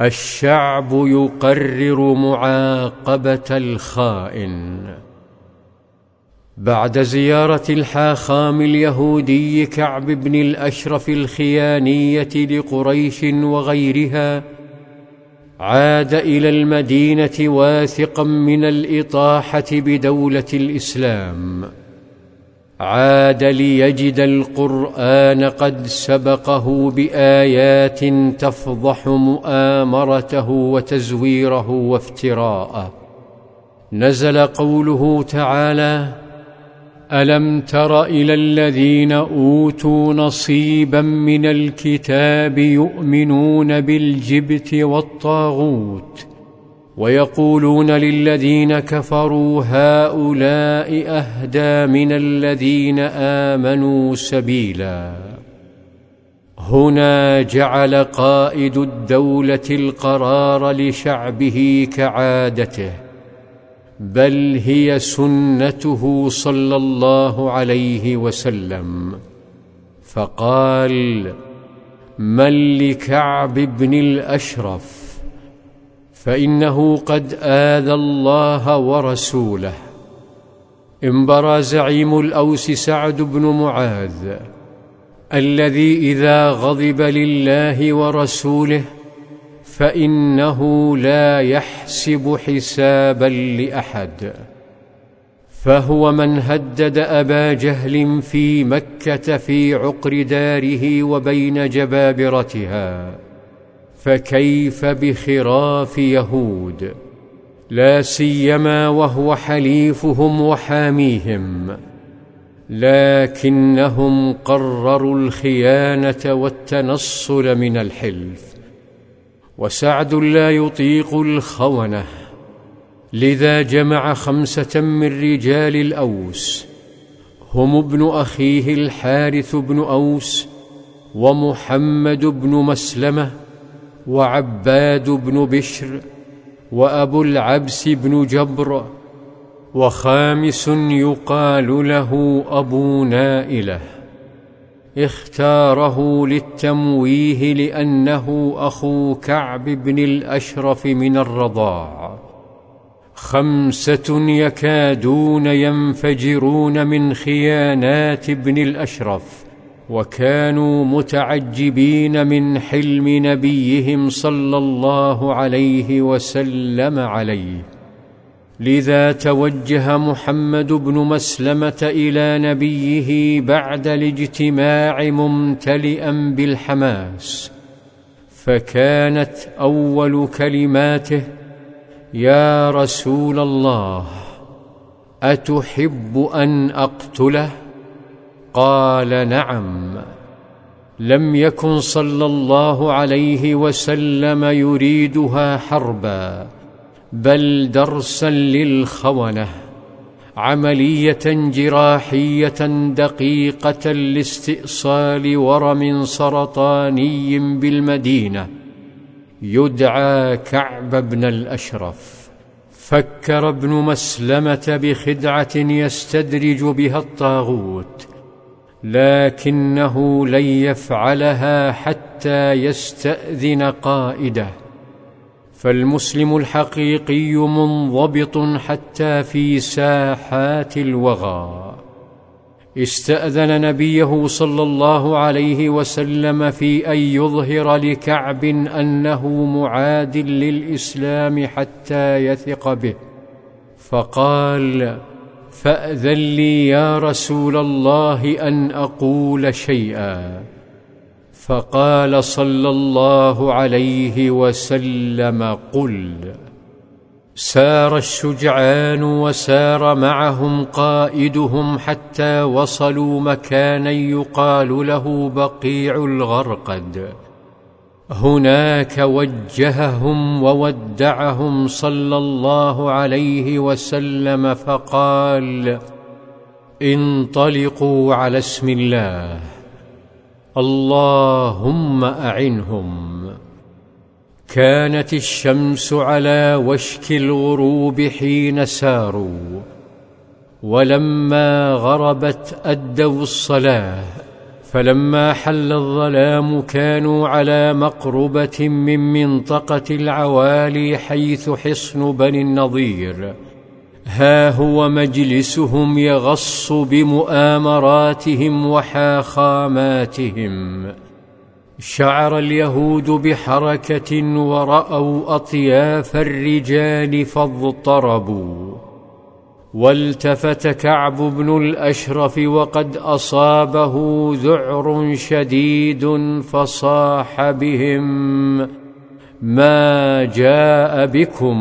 الشعب يقرر معاقبة الخائن. بعد زيارة الحاخام اليهودي كعب بن الأشرف الخيانية لقريش وغيرها عاد إلى المدينة واثقا من الإطاحة بدولة الإسلام. عاد ليجد القرآن قد سبقه بآيات تفضح مؤامرته وتزويره وافتراءه نزل قوله تعالى ألم تر إلى الذين أوتوا نصيبا من الكتاب يؤمنون بالجبت والطاغوت ويقولون للذين كفروا هؤلاء أهدى من الذين آمنوا سبيلا. هنا جعل قائد الدولة القرار لشعبه كعادته بل هي سنته صلى الله عليه وسلم. فقال من لكعب بن الأشرف فإنه قد آذى الله ورسوله. انبرى زعيم الأوس سعد بن معاذ الذي إذا غضب لله ورسوله فإنه لا يحسب حسابا لأحد. فهو من هدد أبا جهل في مكة في عقر داره وبين جبابرتها. فكيف بخراف يهود؟ لا سيما وهو حليفهم وحاميهم. لكنهم قرروا الخيانة والتنصل من الحلف. وسعد لا يطيق الخونة. لذا جمع خمسة من رجال الأوس. هم ابن أخيه الحارث بن أوس ومحمد بن مسلمة وعباد بن بشر وأبو العبس بن جبر وخامس يقال له أبو نائلة اختاره للتمويه لأنه أخو كعب بن الأشرف من الرضاع. خمسة يكادون ينفجرون من خيانات ابن الأشرف. وكانوا متعجبين من حلم نبيهم صلى الله عليه وسلم عليه. لذا توجه محمد بن مسلمة إلى نبيه بعد الاجتماع ممتلئا بالحماس. فكانت أول كلماته يا رسول الله أتحب أن أقتله؟ قال نعم. لم يكن صلى الله عليه وسلم يريدها حربا بل درسا للخونة عملية جراحية دقيقة لاستئصال ورم سرطاني بالمدينة. يدعى كعب بن الأشرف. فكر ابن مسلمة بخدعة يستدرج بها الطاغوت لكنه لن يفعلها حتى يستأذن قائده. فالمسلم الحقيقي منضبط حتى في ساحات الوغى. استأذن نبيه صلى الله عليه وسلم في أن يظهر لكعب أنه معاد للإسلام حتى يثق به. فقال فأذن لي يا رسول الله أن أقول شيئا. فقال صلى الله عليه وسلم قل. سار الشجعان وسار معهم قائدهم حتى وصلوا مكانا يقال له بقيع الغرقد. هناك وجههم وودعهم صلى الله عليه وسلم فقال انطلقوا على اسم الله اللهم أعنهم. كانت الشمس على وشك الغروب حين ساروا ولما غربت أدوا الصلاة. فلما حل الظلام كانوا على مقربة من منطقة العوالي حيث حصن بني النضير. ها هو مجلسهم يغص بمؤامراتهم وحاخاماتهم. شعر اليهود بحركة ورأوا أطياف الرجال فاضطربوا. والتفت كعب بن الأشرف وقد أصابه ذعر شديد فصاح بهم ما جاء بكم؟